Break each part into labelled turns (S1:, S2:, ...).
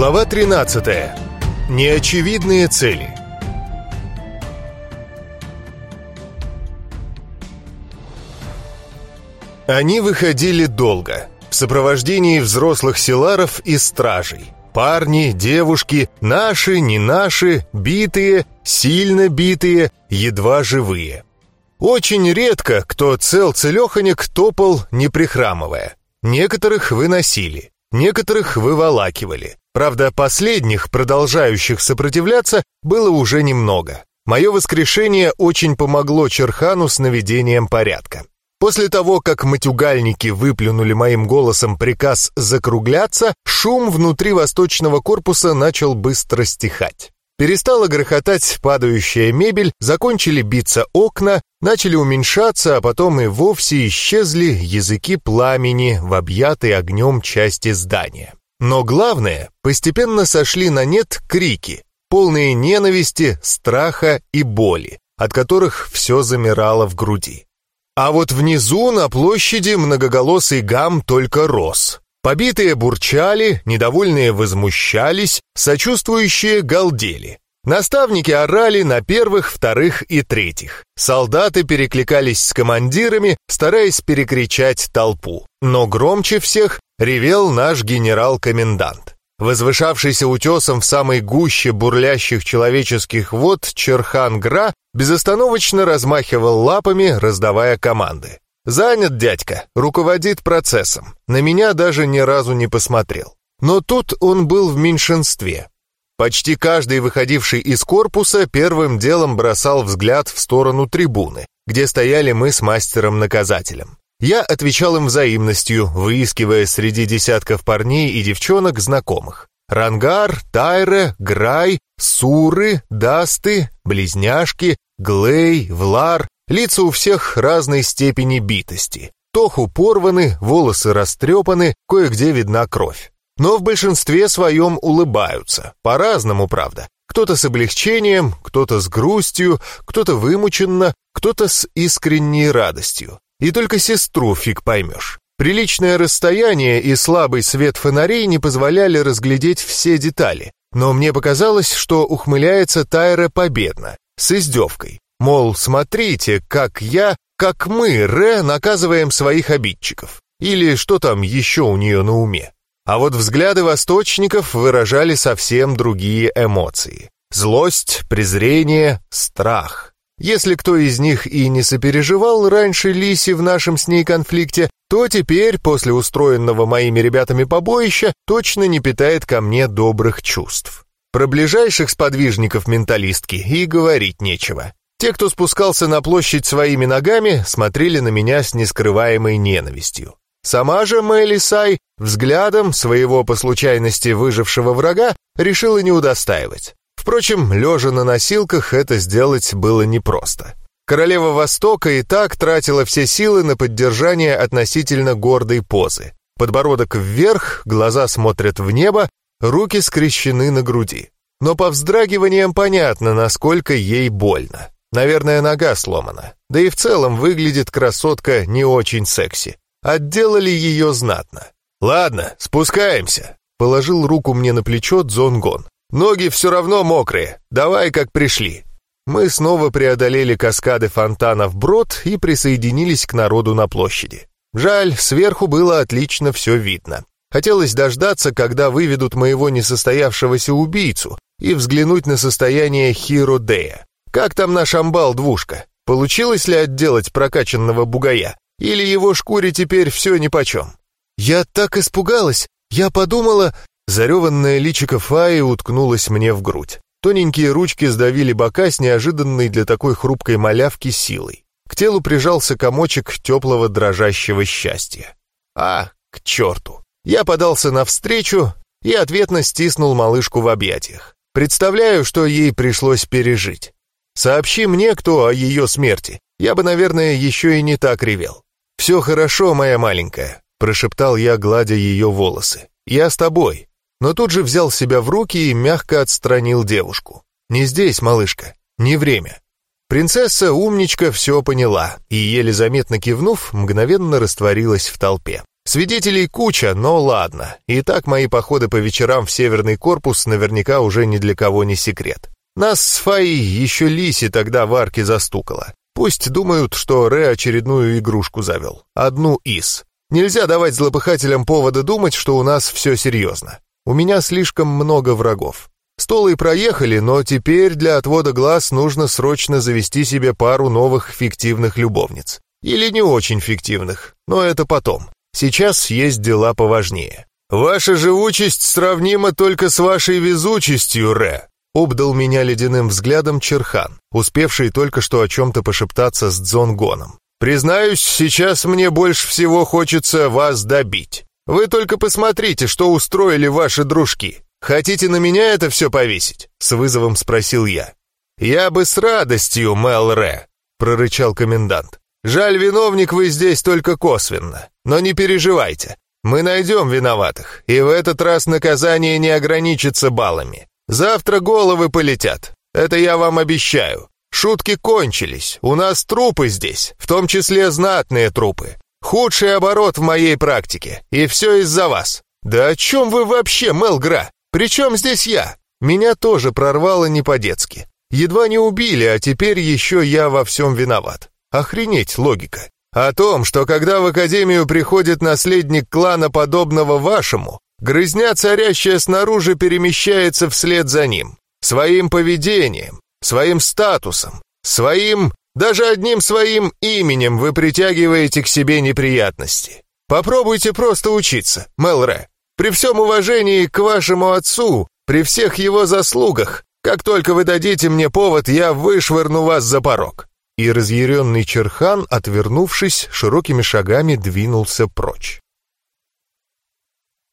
S1: Глава 13. Неочевидные цели. Они выходили долго, в сопровождении взрослых селаров и стражей. Парни, девушки, наши, не наши, битые, сильно битые, едва живые. Очень редко кто цел-целеханек топал, не прихрамывая. Некоторых выносили, некоторых выволакивали. Правда, последних, продолжающих сопротивляться, было уже немного. Мое воскрешение очень помогло Черхану с наведением порядка. После того, как матюгальники выплюнули моим голосом приказ закругляться, шум внутри восточного корпуса начал быстро стихать. Перестала грохотать падающая мебель, закончили биться окна, начали уменьшаться, а потом и вовсе исчезли языки пламени в объятой огнем части здания. Но главное, постепенно сошли на нет крики, полные ненависти, страха и боли, от которых все замирало в груди. А вот внизу на площади многоголосый гам только рос. Побитые бурчали, недовольные возмущались, сочувствующие галдели. Наставники орали на первых, вторых и третьих. Солдаты перекликались с командирами, стараясь перекричать толпу. Но громче всех ревел наш генерал-комендант. Возвышавшийся утесом в самой гуще бурлящих человеческих вод Черхан-Гра безостановочно размахивал лапами, раздавая команды. Занят дядька, руководит процессом. На меня даже ни разу не посмотрел. Но тут он был в меньшинстве. Почти каждый, выходивший из корпуса, первым делом бросал взгляд в сторону трибуны, где стояли мы с мастером-наказателем. Я отвечал им взаимностью, выискивая среди десятков парней и девчонок знакомых. Рангар, Тайре, Грай, Суры, Дасты, Близняшки, Глей, Влар. Лица у всех разной степени битости. Тоху порваны, волосы растрепаны, кое-где видна кровь. Но в большинстве своем улыбаются. По-разному, правда. Кто-то с облегчением, кто-то с грустью, кто-то вымученно, кто-то с искренней радостью. И только сестру фиг поймешь. Приличное расстояние и слабый свет фонарей не позволяли разглядеть все детали, но мне показалось, что ухмыляется Тайра победно, с издевкой. Мол, смотрите, как я, как мы, Ре, наказываем своих обидчиков. Или что там еще у нее на уме. А вот взгляды восточников выражали совсем другие эмоции. Злость, презрение, страх. Если кто из них и не сопереживал раньше Лиси в нашем с ней конфликте, то теперь, после устроенного моими ребятами побоища, точно не питает ко мне добрых чувств. Про ближайших сподвижников менталистки и говорить нечего. Те, кто спускался на площадь своими ногами, смотрели на меня с нескрываемой ненавистью. Сама же Мэли Сай взглядом своего по случайности выжившего врага решила не удостаивать. Впрочем, лежа на носилках это сделать было непросто. Королева Востока и так тратила все силы на поддержание относительно гордой позы. Подбородок вверх, глаза смотрят в небо, руки скрещены на груди. Но по вздрагиваниям понятно, насколько ей больно. Наверное, нога сломана. Да и в целом выглядит красотка не очень секси. Отделали ее знатно. «Ладно, спускаемся», — положил руку мне на плечо Дзонгон. Ноги все равно мокрые. Давай, как пришли». Мы снова преодолели каскады фонтанов брод и присоединились к народу на площади. Жаль, сверху было отлично все видно. Хотелось дождаться, когда выведут моего несостоявшегося убийцу, и взглянуть на состояние Хиро Дея. Как там наш амбал-двушка? Получилось ли отделать прокачанного бугая? Или его шкуре теперь все нипочем? Я так испугалась. Я подумала, Зареванное личико Фаи уткнулось мне в грудь. Тоненькие ручки сдавили бока с неожиданной для такой хрупкой малявки силой. К телу прижался комочек теплого дрожащего счастья. А, к черту! Я подался навстречу и ответно стиснул малышку в объятиях. Представляю, что ей пришлось пережить. Сообщи мне, кто о ее смерти. Я бы, наверное, еще и не так ревел. «Все хорошо, моя маленькая», — прошептал я, гладя ее волосы. «Я с тобой но тут же взял себя в руки и мягко отстранил девушку. «Не здесь, малышка, не время». Принцесса умничка все поняла и, еле заметно кивнув, мгновенно растворилась в толпе. Свидетелей куча, но ладно. И так мои походы по вечерам в Северный корпус наверняка уже ни для кого не секрет. Нас с Фаей еще Лиси тогда в арке застукала. Пусть думают, что Ре очередную игрушку завел. Одну из. Нельзя давать злопыхателям повода думать, что у нас все серьезно. У меня слишком много врагов. Столы проехали, но теперь для отвода глаз нужно срочно завести себе пару новых фиктивных любовниц. Или не очень фиктивных, но это потом. Сейчас есть дела поважнее. «Ваша живучесть сравнима только с вашей везучестью, Ре», обдал меня ледяным взглядом Черхан, успевший только что о чем-то пошептаться с Дзонгоном. «Признаюсь, сейчас мне больше всего хочется вас добить. Вы только посмотрите, что устроили ваши дружки. «Хотите на меня это все повесить?» — с вызовом спросил я. «Я бы с радостью, Мел Ре», — прорычал комендант. «Жаль, виновник вы здесь только косвенно. Но не переживайте. Мы найдем виноватых, и в этот раз наказание не ограничится баллами. Завтра головы полетят. Это я вам обещаю. Шутки кончились. У нас трупы здесь, в том числе знатные трупы. Худший оборот в моей практике, и все из-за вас. Да о чем вы вообще, Мелгра? Причем здесь я? Меня тоже прорвало не по-детски. Едва не убили, а теперь еще я во всем виноват. Охренеть логика. О том, что когда в Академию приходит наследник клана, подобного вашему, грызня, царящая снаружи, перемещается вслед за ним. Своим поведением, своим статусом, своим... Даже одним своим именем вы притягиваете к себе неприятности. Попробуйте просто учиться, Мелре. При всем уважении к вашему отцу, при всех его заслугах, как только вы дадите мне повод, я вышвырну вас за порог». И разъяренный Черхан, отвернувшись, широкими шагами двинулся прочь.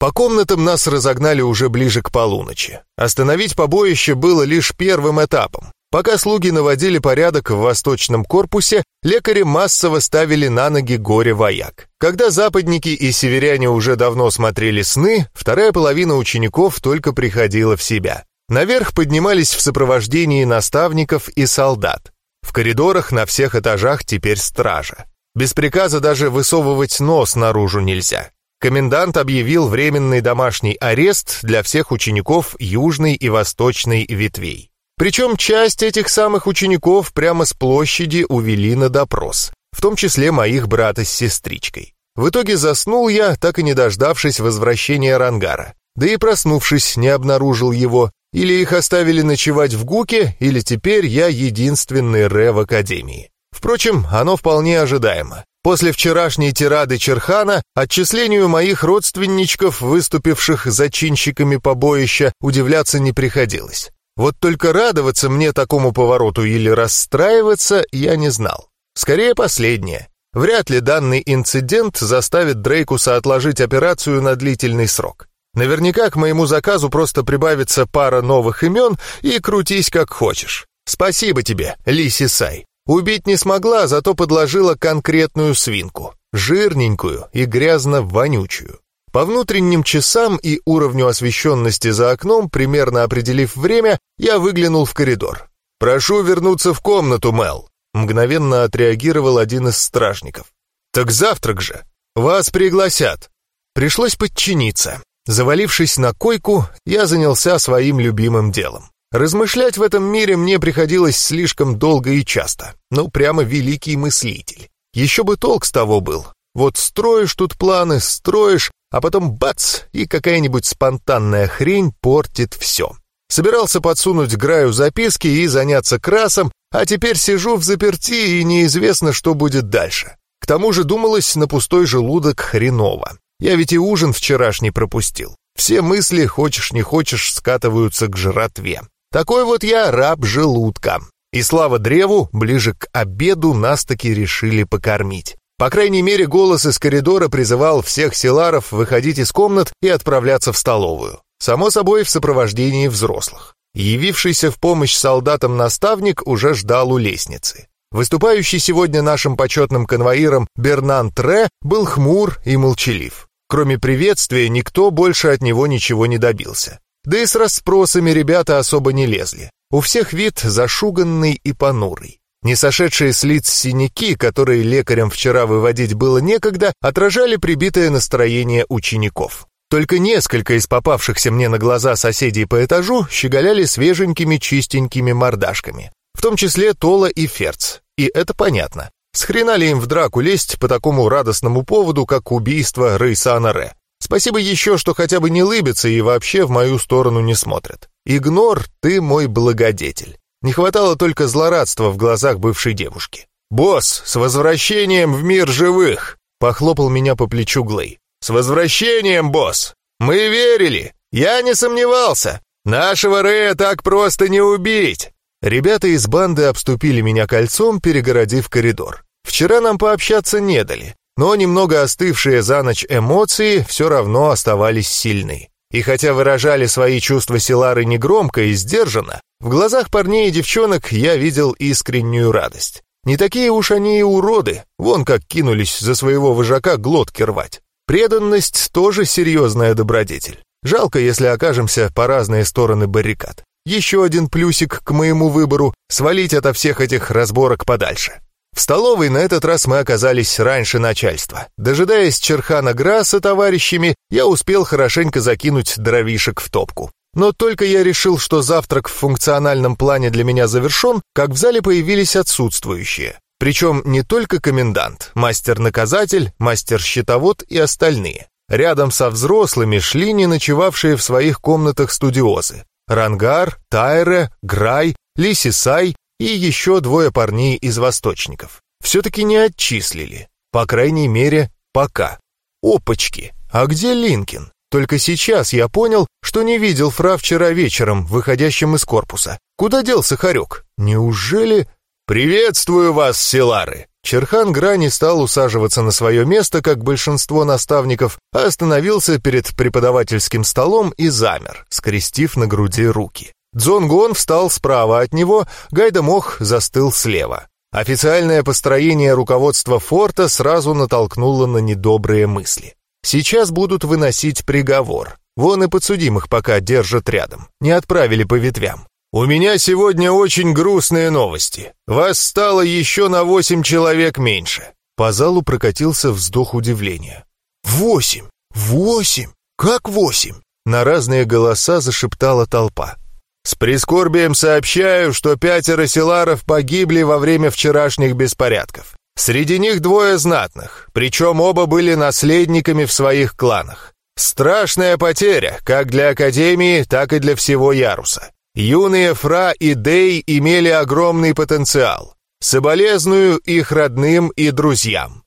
S1: По комнатам нас разогнали уже ближе к полуночи. Остановить побоище было лишь первым этапом. Пока слуги наводили порядок в восточном корпусе, лекари массово ставили на ноги горе-вояк. Когда западники и северяне уже давно смотрели сны, вторая половина учеников только приходила в себя. Наверх поднимались в сопровождении наставников и солдат. В коридорах на всех этажах теперь стража. Без приказа даже высовывать нос наружу нельзя. Комендант объявил временный домашний арест для всех учеников южной и восточной ветвей. Причем часть этих самых учеников прямо с площади увели на допрос, в том числе моих брата с сестричкой. В итоге заснул я, так и не дождавшись возвращения Рангара. Да и проснувшись, не обнаружил его. Или их оставили ночевать в Гуке, или теперь я единственный Ре в Академии. Впрочем, оно вполне ожидаемо. После вчерашней тирады Черхана отчислению моих родственничков, выступивших зачинщиками побоища, удивляться не приходилось. Вот только радоваться мне такому повороту или расстраиваться я не знал. Скорее последнее. Вряд ли данный инцидент заставит Дрейкуса отложить операцию на длительный срок. Наверняка к моему заказу просто прибавится пара новых имен и крутись как хочешь. Спасибо тебе, Лиси Сай. Убить не смогла, зато подложила конкретную свинку. Жирненькую и грязно-вонючую. По внутренним часам и уровню освещенности за окном, примерно определив время, я выглянул в коридор. «Прошу вернуться в комнату, Мел», — мгновенно отреагировал один из стражников. «Так завтрак же! Вас пригласят!» Пришлось подчиниться. Завалившись на койку, я занялся своим любимым делом. Размышлять в этом мире мне приходилось слишком долго и часто. Ну, прямо великий мыслитель. Еще бы толк с того был. Вот строишь тут планы, строишь, а потом бац, и какая-нибудь спонтанная хрень портит все. Собирался подсунуть Граю записки и заняться красом, а теперь сижу в заперти и неизвестно, что будет дальше. К тому же думалось на пустой желудок хреново. Я ведь и ужин вчерашний пропустил. Все мысли, хочешь не хочешь, скатываются к жратве. Такой вот я раб желудка. И слава древу, ближе к обеду нас таки решили покормить. По крайней мере, голос из коридора призывал всех селаров выходить из комнат и отправляться в столовую. Само собой, в сопровождении взрослых. Явившийся в помощь солдатам наставник уже ждал у лестницы. Выступающий сегодня нашим почетным конвоиром Бернан Тре был хмур и молчалив. Кроме приветствия, никто больше от него ничего не добился. Да и с расспросами ребята особо не лезли. У всех вид зашуганный и понурый. Не сошедшие с лиц синяки, которые лекарям вчера выводить было некогда, отражали прибитое настроение учеников. Только несколько из попавшихся мне на глаза соседей по этажу щеголяли свеженькими чистенькими мордашками. В том числе Тола и Ферц. И это понятно. С хрена ли им в драку лезть по такому радостному поводу, как убийство Рейсана Ре? Спасибо еще, что хотя бы не лыбятся и вообще в мою сторону не смотрят. Игнор, ты мой благодетель. Не хватало только злорадства в глазах бывшей девушки. «Босс, с возвращением в мир живых!» Похлопал меня по плечу Глей. «С возвращением, босс! Мы верили! Я не сомневался! Нашего Рэя так просто не убить!» Ребята из банды обступили меня кольцом, перегородив коридор. Вчера нам пообщаться не дали, но немного остывшие за ночь эмоции все равно оставались сильны. И хотя выражали свои чувства Силары негромко и сдержанно, в глазах парней и девчонок я видел искреннюю радость. Не такие уж они и уроды, вон как кинулись за своего вожака глотки рвать. Преданность тоже серьезная добродетель. Жалко, если окажемся по разные стороны баррикад. Еще один плюсик к моему выбору — свалить ото всех этих разборок подальше. В столовой на этот раз мы оказались раньше начальства. Дожидаясь Черхана Гра товарищами, я успел хорошенько закинуть дровишек в топку. Но только я решил, что завтрак в функциональном плане для меня завершен, как в зале появились отсутствующие. Причем не только комендант, мастер-наказатель, мастер-щитовод и остальные. Рядом со взрослыми шли не ночевавшие в своих комнатах студиозы. Рангар, Тайре, Грай, Лисисай и еще двое парней из восточников. Все-таки не отчислили. По крайней мере, пока. Опачки, а где Линкин? Только сейчас я понял, что не видел Фра вчера вечером, выходящим из корпуса. Куда делся Харек? Неужели... «Приветствую вас, Силары!» Черхан Грани стал усаживаться на свое место, как большинство наставников, а остановился перед преподавательским столом и замер, скрестив на груди руки. Дзонгон встал справа от него, Гайда Мох застыл слева. Официальное построение руководства форта сразу натолкнуло на недобрые мысли. Сейчас будут выносить приговор. Вон и подсудимых пока держат рядом. Не отправили по ветвям. «У меня сегодня очень грустные новости. Вас стало еще на восемь человек меньше». По залу прокатился вздох удивления. «Восемь! Восемь! Как восемь?» На разные голоса зашептала толпа. С прискорбием сообщаю, что пятеро селаров погибли во время вчерашних беспорядков. Среди них двое знатных, причем оба были наследниками в своих кланах. Страшная потеря, как для Академии, так и для всего Яруса. Юные Фра и Дей имели огромный потенциал. Соболезную их родным и друзьям.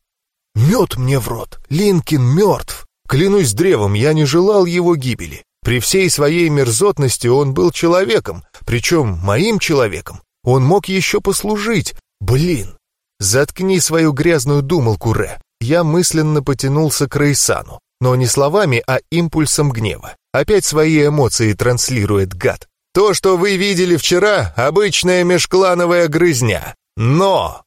S1: «Мед мне в рот! Линкин мертв! Клянусь древом, я не желал его гибели. При всей своей мерзотности он был человеком, причем моим человеком. Он мог еще послужить. Блин! Заткни свою грязную думалку, Ре. Я мысленно потянулся к Рейсану, но не словами, а импульсом гнева. Опять свои эмоции транслирует гад. То, что вы видели вчера, обычная межклановая грызня. Но...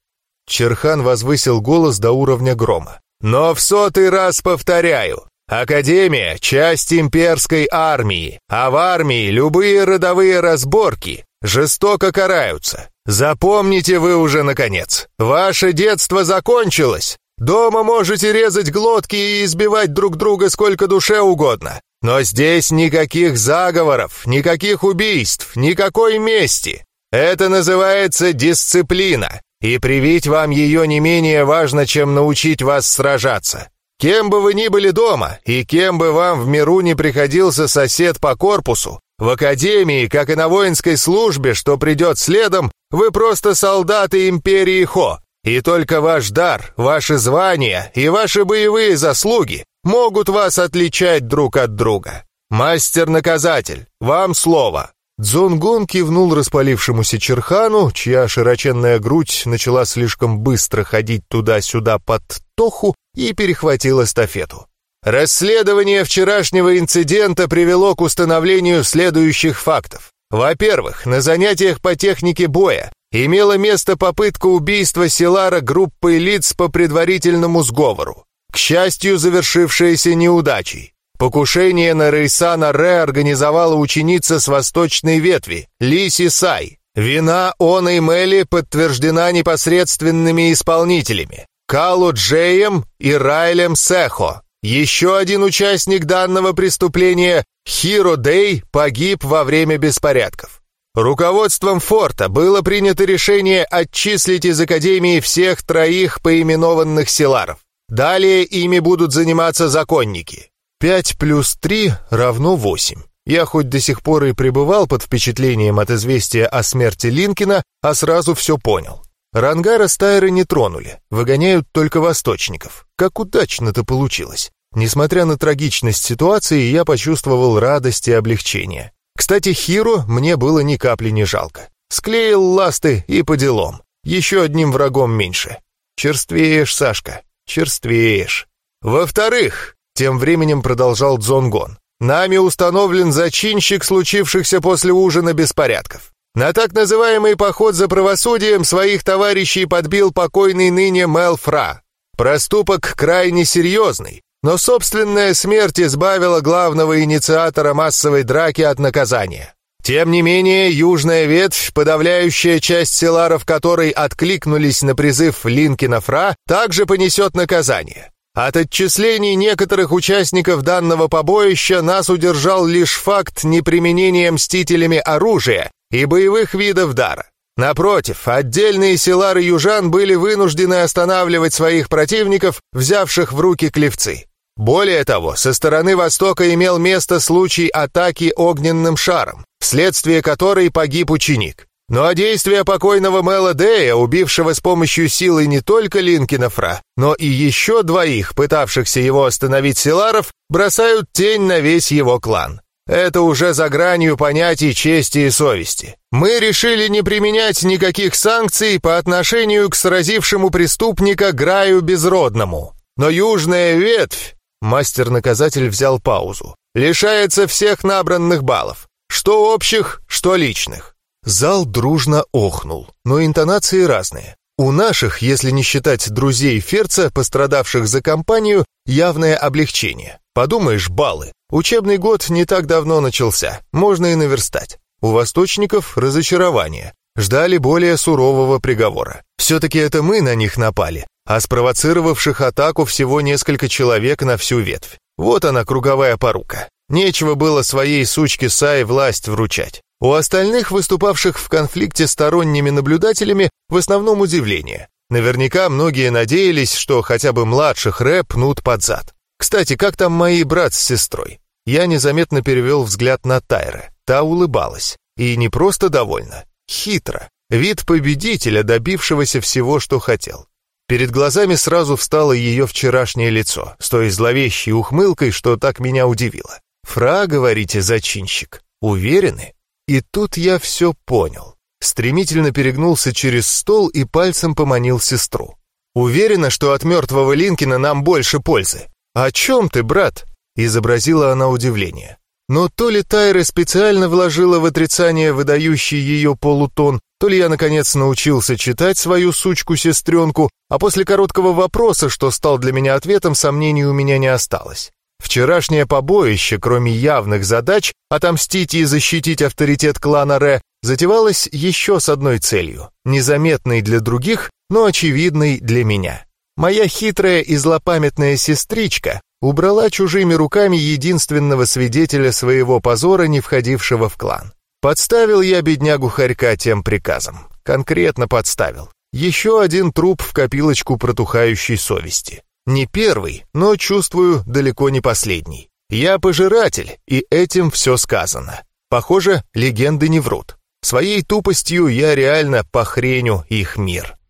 S1: Черхан возвысил голос до уровня грома. Но в сотый раз повторяю, Академия — часть имперской армии, а в армии любые родовые разборки жестоко караются. Запомните вы уже, наконец, ваше детство закончилось. Дома можете резать глотки и избивать друг друга сколько душе угодно. Но здесь никаких заговоров, никаких убийств, никакой мести. Это называется дисциплина, и привить вам ее не менее важно, чем научить вас сражаться. Кем бы вы ни были дома, и кем бы вам в миру не приходился сосед по корпусу, в академии, как и на воинской службе, что придет следом, вы просто солдаты империи Хо, и только ваш дар, ваши звания и ваши боевые заслуги могут вас отличать друг от друга. Мастер-наказатель, вам слово. Дзонгон кивнул распалившемуся Черхану, чья широченная грудь начала слишком быстро ходить туда-сюда под Тоху и перехватил эстафету. Расследование вчерашнего инцидента привело к установлению следующих фактов. Во-первых, на занятиях по технике боя имела место попытка убийства Силара группой лиц по предварительному сговору, к счастью, завершившаяся неудачей. Покушение на Рейсана Ре организовала ученица с восточной ветви, Лиси Сай. Вина он и Мелли подтверждена непосредственными исполнителями – Калу Джеем и Райлем Сехо. Еще один участник данного преступления, Хиро Дэй, погиб во время беспорядков. Руководством форта было принято решение отчислить из Академии всех троих поименованных селаров. Далее ими будут заниматься законники. 5 плюс 3 равно 8. Я хоть до сих пор и пребывал под впечатлением от известия о смерти Линкина, а сразу все понял. Рангара стайры не тронули, выгоняют только восточников. Как удачно-то получилось. Несмотря на трагичность ситуации, я почувствовал радость и облегчение. Кстати, Хиру мне было ни капли не жалко. Склеил ласты и по делам. Еще одним врагом меньше. Черствеешь, Сашка, черствеешь. Во-вторых, тем временем продолжал Дзонгон, нами установлен зачинщик случившихся после ужина беспорядков. На так называемый поход за правосудием своих товарищей подбил покойный ныне Мел Фра. Проступок крайне серьезный, но собственная смерть избавила главного инициатора массовой драки от наказания. Тем не менее, южная ветвь, подавляющая часть селаров которой откликнулись на призыв Линкина Фра, также понесет наказание. От отчислений некоторых участников данного побоища нас удержал лишь факт неприменения мстителями оружия и боевых видов дара. Напротив, отдельные селары южан были вынуждены останавливать своих противников, взявших в руки клевцы. Более того, со стороны Востока имел место случай атаки огненным шаром, вследствие которой погиб ученик. Ну а действия покойного Мэла Дея, убившего с помощью силы не только Линкина Фра, но и еще двоих, пытавшихся его остановить Силаров, бросают тень на весь его клан. Это уже за гранью понятий чести и совести. Мы решили не применять никаких санкций по отношению к сразившему преступника Граю Безродному. Но южная ветвь Мастер-наказатель взял паузу. «Лишается всех набранных баллов. Что общих, что личных». Зал дружно охнул, но интонации разные. У наших, если не считать друзей Ферца, пострадавших за компанию, явное облегчение. Подумаешь, баллы. Учебный год не так давно начался, можно и наверстать. У восточников разочарование. Ждали более сурового приговора. Все-таки это мы на них напали, а спровоцировавших атаку всего несколько человек на всю ветвь. Вот она, круговая порука. Нечего было своей сучке Сай власть вручать. У остальных, выступавших в конфликте сторонними наблюдателями, в основном удивление. Наверняка многие надеялись, что хотя бы младших Рэ пнут под зад. Кстати, как там мои брат с сестрой? Я незаметно перевел взгляд на Тайра. Та улыбалась. И не просто довольна, хитро. Вид победителя, добившегося всего, что хотел. Перед глазами сразу встало ее вчерашнее лицо, с той зловещей ухмылкой, что так меня удивило. «Фра, говорите, зачинщик? Уверены?» И тут я все понял. Стремительно перегнулся через стол и пальцем поманил сестру. «Уверена, что от мертвого Линкина нам больше пользы?» «О чем ты, брат?» — изобразила она удивление. Но то ли Тайра специально вложила в отрицание выдающий ее полутон, то ли я, наконец, научился читать свою сучку-сестренку, а после короткого вопроса, что стал для меня ответом, сомнений у меня не осталось. Вчерашнее побоище, кроме явных задач отомстить и защитить авторитет клана Ре, затевалось еще с одной целью, незаметной для других, но очевидной для меня. Моя хитрая и злопамятная сестричка убрала чужими руками единственного свидетеля своего позора, не входившего в клан. Подставил я беднягу Харька тем приказом. Конкретно подставил. Еще один труп в копилочку протухающей совести. Не первый, но, чувствую, далеко не последний. Я пожиратель, и этим все сказано. Похоже, легенды не врут. Своей тупостью я реально похреню их мир.